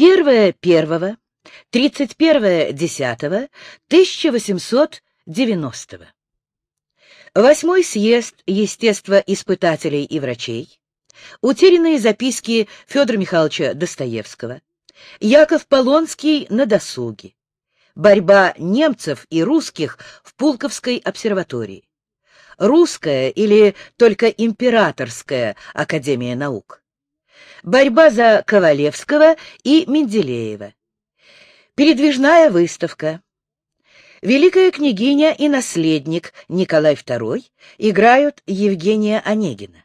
1 первого 31 десятого 1890 Восьмой съезд естествоиспытателей и врачей, утерянные записки Федора Михайловича Достоевского, Яков Полонский на досуге, борьба немцев и русских в Пулковской обсерватории, русская или только императорская академия наук, борьба за Ковалевского и Менделеева, передвижная выставка, Великая княгиня и наследник Николай II играют Евгения Онегина.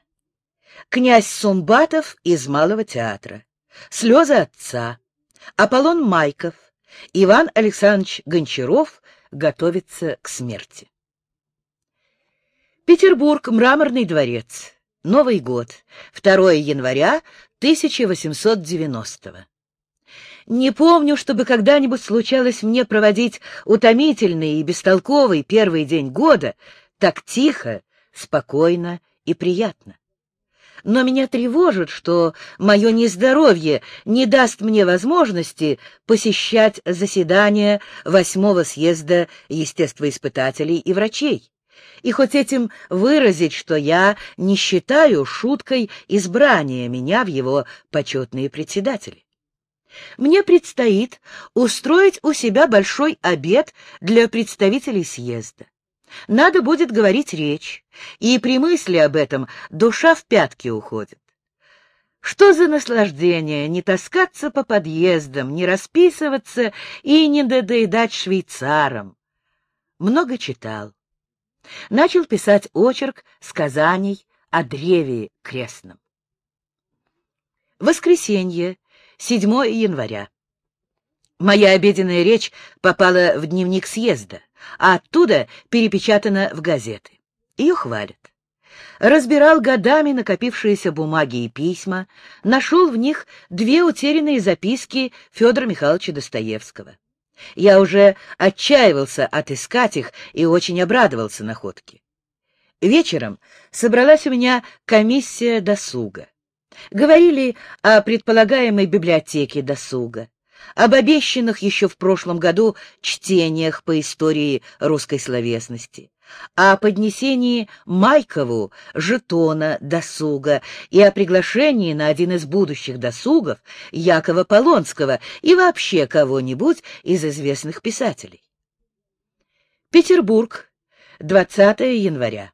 Князь Сумбатов из Малого театра. Слезы отца. Аполлон Майков. Иван Александрович Гончаров готовится к смерти. Петербург, Мраморный дворец. Новый год. 2 января 1890 -го. Не помню, чтобы когда-нибудь случалось мне проводить утомительный и бестолковый первый день года так тихо, спокойно и приятно. Но меня тревожит, что мое нездоровье не даст мне возможности посещать заседания восьмого съезда естествоиспытателей и врачей. И хоть этим выразить, что я не считаю шуткой избрания меня в его почетные председатели. Мне предстоит устроить у себя большой обед для представителей съезда. Надо будет говорить речь, и при мысли об этом душа в пятки уходит. Что за наслаждение не таскаться по подъездам, не расписываться и не додоедать швейцарам. Много читал. Начал писать очерк сказаний о древе крестном. Воскресенье, 7 января. Моя обеденная речь попала в дневник съезда, а оттуда перепечатана в газеты. Ее хвалят. Разбирал годами накопившиеся бумаги и письма, нашел в них две утерянные записки Федора Михайловича Достоевского. Я уже отчаивался отыскать их и очень обрадовался находке. Вечером собралась у меня комиссия досуга. Говорили о предполагаемой библиотеке досуга, об обещанных еще в прошлом году чтениях по истории русской словесности, о поднесении Майкову жетона досуга и о приглашении на один из будущих досугов Якова Полонского и вообще кого-нибудь из известных писателей. Петербург, 20 января.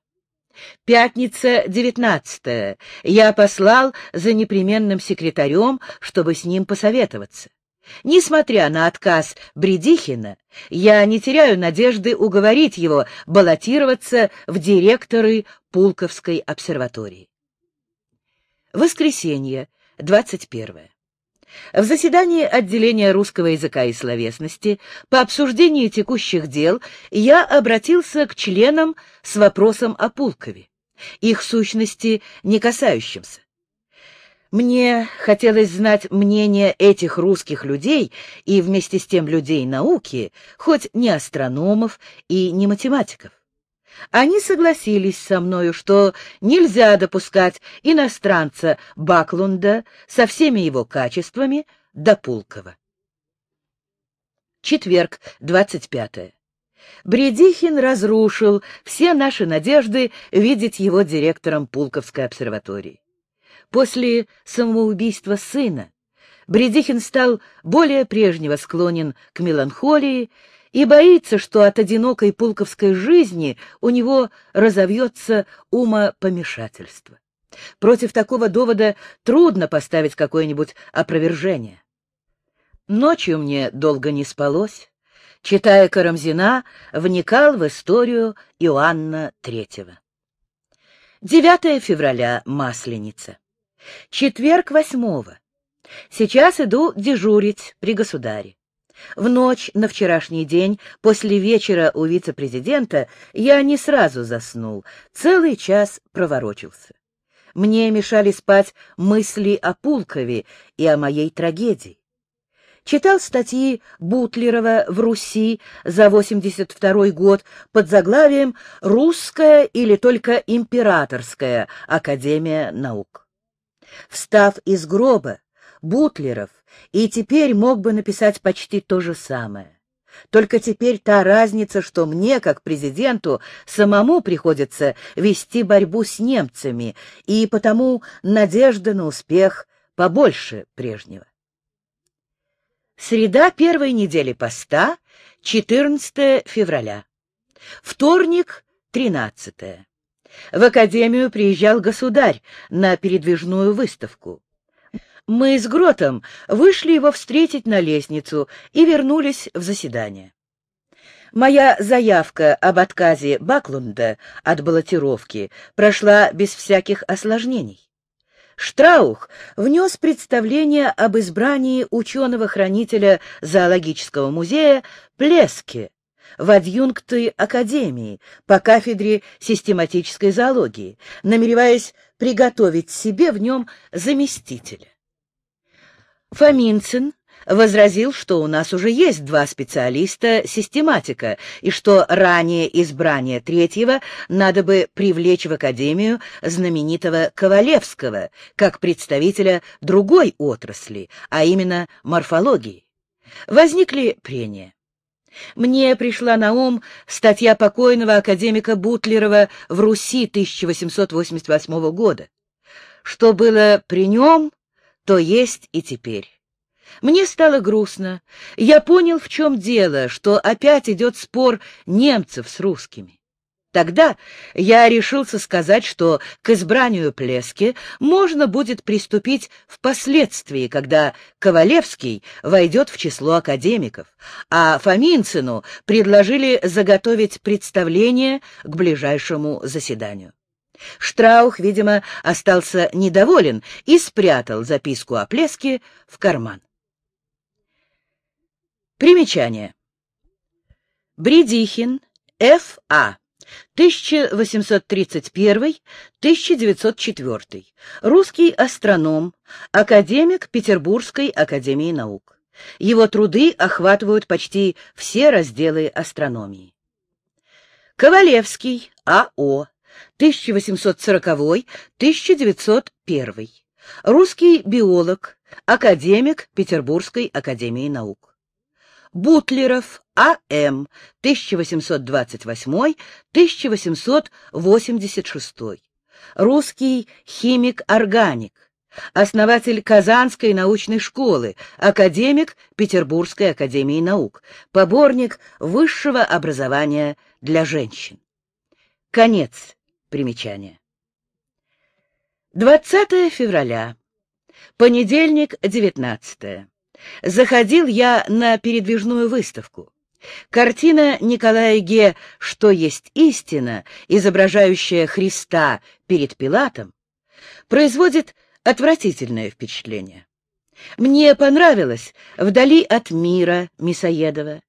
Пятница, девятнадцатая. Я послал за непременным секретарем, чтобы с ним посоветоваться. Несмотря на отказ Бредихина, я не теряю надежды уговорить его баллотироваться в директоры Пулковской обсерватории. Воскресенье, 21. В заседании отделения русского языка и словесности по обсуждению текущих дел я обратился к членам с вопросом о Пулкове, их сущности не касающимся. Мне хотелось знать мнение этих русских людей и вместе с тем людей науки, хоть не астрономов и не математиков. Они согласились со мною, что нельзя допускать иностранца Баклунда со всеми его качествами до Пулкова. Четверг, 25. Бредихин разрушил все наши надежды видеть его директором Пулковской обсерватории. После самоубийства сына Бредихин стал более прежнего склонен к меланхолии и боится, что от одинокой пулковской жизни у него разовьется умопомешательство. Против такого довода трудно поставить какое-нибудь опровержение. Ночью мне долго не спалось. Читая Карамзина, вникал в историю Иоанна Третьего. 9 февраля, Масленица. Четверг восьмого. Сейчас иду дежурить при государе. В ночь на вчерашний день, после вечера у вице-президента, я не сразу заснул, целый час проворочился. Мне мешали спать мысли о Пулкове и о моей трагедии. Читал статьи Бутлерова в Руси за 82 год под заглавием «Русская или только императорская академия наук». Встав из гроба, Бутлеров и теперь мог бы написать почти то же самое. Только теперь та разница, что мне, как президенту, самому приходится вести борьбу с немцами, и потому надежда на успех побольше прежнего. Среда первой недели поста, 14 февраля. Вторник, 13. В академию приезжал государь на передвижную выставку. Мы с Гротом вышли его встретить на лестницу и вернулись в заседание. Моя заявка об отказе Баклунда от баллотировки прошла без всяких осложнений. Штраух внес представление об избрании ученого-хранителя зоологического музея Плеске в адъюнкты Академии по кафедре систематической зоологии, намереваясь приготовить себе в нем заместителя. Фоминцин возразил, что у нас уже есть два специалиста-систематика, и что ранее избрание третьего надо бы привлечь в Академию знаменитого Ковалевского, как представителя другой отрасли, а именно морфологии. Возникли прения. Мне пришла на ум статья покойного академика Бутлерова в Руси 1888 года. Что было при нем, то есть и теперь. Мне стало грустно. Я понял, в чем дело, что опять идет спор немцев с русскими. Тогда я решился сказать, что к избранию Плески можно будет приступить впоследствии, когда Ковалевский войдет в число академиков, а Фоминцину предложили заготовить представление к ближайшему заседанию. Штраух, видимо, остался недоволен и спрятал записку о Плеске в карман. Примечание. Бредихин, Ф.А. 1831-1904. Русский астроном, академик Петербургской академии наук. Его труды охватывают почти все разделы астрономии. Ковалевский, А.О. 1840-1901. Русский биолог, академик Петербургской академии наук. Бутлеров А.М. 1828-1886. Русский химик-органик. Основатель Казанской научной школы, академик Петербургской академии наук, поборник высшего образования для женщин. Конец примечания. 20 февраля. Понедельник, 19 заходил я на передвижную выставку. Картина Николая Ге «Что есть истина», изображающая Христа перед Пилатом, производит отвратительное впечатление. Мне понравилось «Вдали от мира» Мясоедова,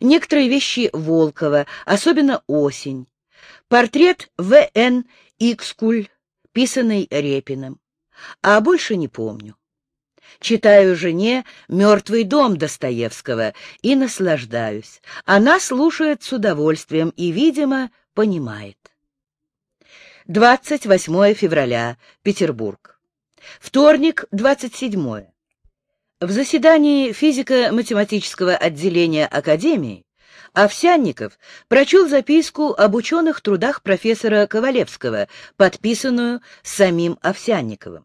некоторые вещи Волкова, особенно «Осень», портрет В.Н. Икскуль, писанный Репиным, а больше не помню. Читаю жене «Мертвый дом» Достоевского и наслаждаюсь. Она слушает с удовольствием и, видимо, понимает. 28 февраля. Петербург. Вторник, 27. В заседании физико-математического отделения Академии Овсянников прочел записку об ученых трудах профессора Ковалевского, подписанную самим Овсянниковым.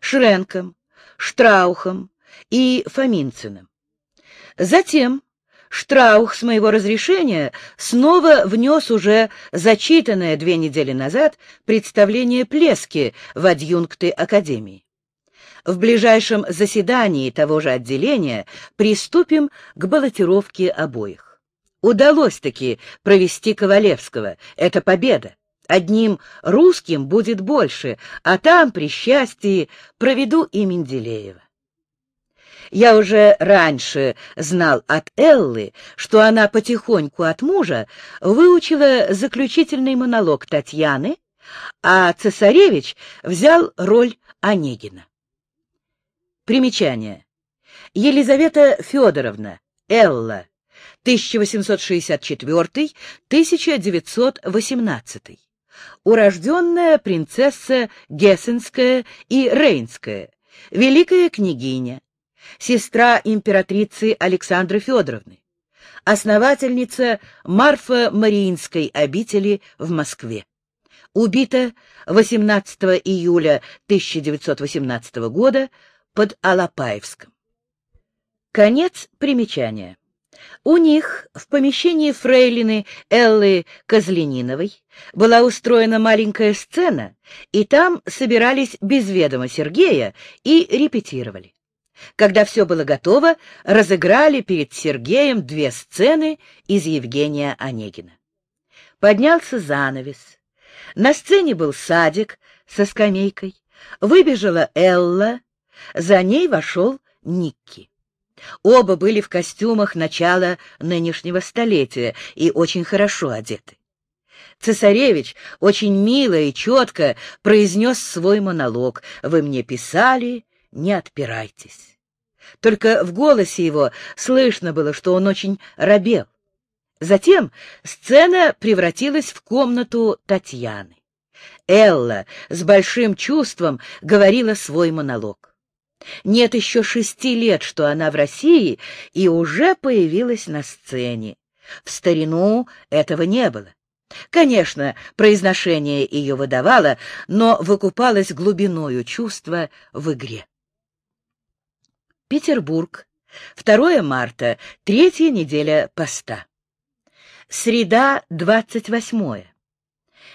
Шренком, Штраухом и Фоминциным. Затем Штраух с моего разрешения снова внес уже зачитанное две недели назад представление Плески в адъюнкты Академии. В ближайшем заседании того же отделения приступим к баллотировке обоих. Удалось-таки провести Ковалевского. Это победа. Одним русским будет больше, а там, при счастье, проведу и Менделеева. Я уже раньше знал от Эллы, что она потихоньку от мужа выучила заключительный монолог Татьяны, а цесаревич взял роль Онегина. Примечание. Елизавета Федоровна, Элла, 1864-1918 урожденная принцесса Гессенская и Рейнская, великая княгиня, сестра императрицы Александры Федоровны, основательница Марфа-Мариинской обители в Москве. Убита 18 июля 1918 года под Алапаевском. Конец примечания. У них в помещении фрейлины Эллы Козлениновой была устроена маленькая сцена, и там собирались без ведома Сергея и репетировали. Когда все было готово, разыграли перед Сергеем две сцены из Евгения Онегина. Поднялся занавес. На сцене был садик со скамейкой. Выбежала Элла, за ней вошел Никки. Оба были в костюмах начала нынешнего столетия и очень хорошо одеты. Цесаревич очень мило и четко произнес свой монолог «Вы мне писали, не отпирайтесь». Только в голосе его слышно было, что он очень робел. Затем сцена превратилась в комнату Татьяны. Элла с большим чувством говорила свой монолог. Нет еще шести лет, что она в России, и уже появилась на сцене. В старину этого не было. Конечно, произношение ее выдавало, но выкупалось глубиною чувства в игре. Петербург. 2 марта, третья неделя поста. Среда, 28.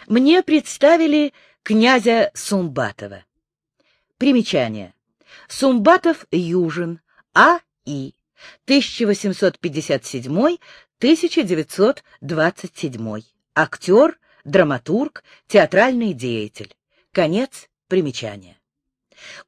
Мне представили князя Сумбатова. Примечание. Сумбатов Южин, А.И. 1857-1927. Актер, драматург, театральный деятель. Конец примечания.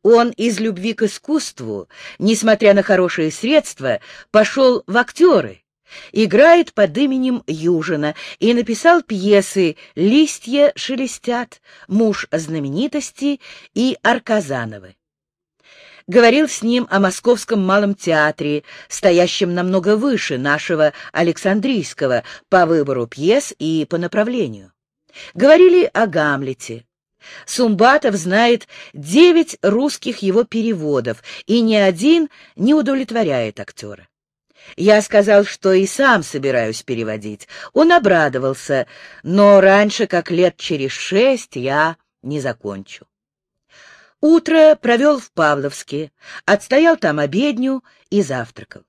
Он из любви к искусству, несмотря на хорошие средства, пошел в актеры, играет под именем Южина и написал пьесы «Листья шелестят», «Муж знаменитости» и «Арказановы» говорил с ним о Московском малом театре, стоящем намного выше нашего Александрийского по выбору пьес и по направлению. Говорили о Гамлете. Сумбатов знает девять русских его переводов, и ни один не удовлетворяет актера. Я сказал, что и сам собираюсь переводить. Он обрадовался, но раньше, как лет через шесть, я не закончу. Утро провел в Павловске, отстоял там обедню и завтракал.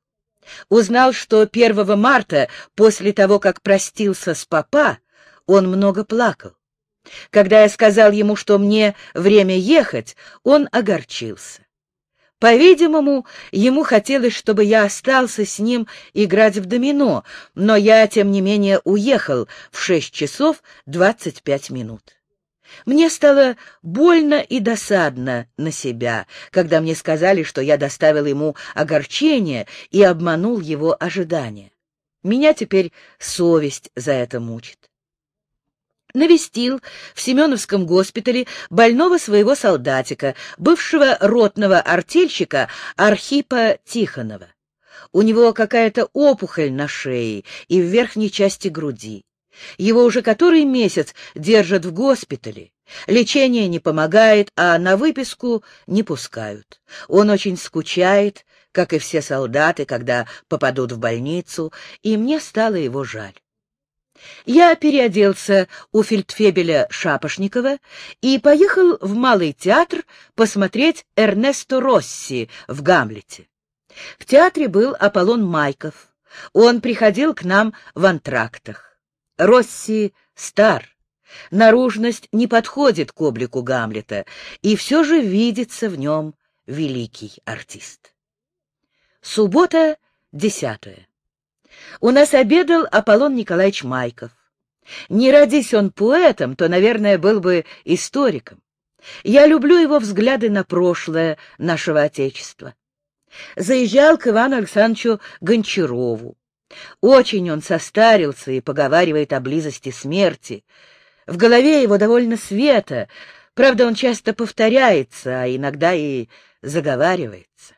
Узнал, что 1 марта, после того, как простился с папа, он много плакал. Когда я сказал ему, что мне время ехать, он огорчился. По-видимому, ему хотелось, чтобы я остался с ним играть в домино, но я, тем не менее, уехал в шесть часов двадцать пять минут. Мне стало больно и досадно на себя, когда мне сказали, что я доставил ему огорчение и обманул его ожидания. Меня теперь совесть за это мучит. Навестил в Семеновском госпитале больного своего солдатика, бывшего ротного артельщика Архипа Тихонова. У него какая-то опухоль на шее и в верхней части груди. Его уже который месяц держат в госпитале. Лечение не помогает, а на выписку не пускают. Он очень скучает, как и все солдаты, когда попадут в больницу, и мне стало его жаль. Я переоделся у фельдфебеля Шапошникова и поехал в Малый театр посмотреть Эрнесто Росси в «Гамлете». В театре был Аполлон Майков. Он приходил к нам в антрактах. Росси стар, наружность не подходит к облику Гамлета, и все же видится в нем великий артист. Суббота, десятая. У нас обедал Аполлон Николаевич Майков. Не родись он поэтом, то, наверное, был бы историком. Я люблю его взгляды на прошлое нашего Отечества. Заезжал к Ивану Александровичу Гончарову. Очень он состарился и поговаривает о близости смерти. В голове его довольно света, правда, он часто повторяется, а иногда и заговаривается.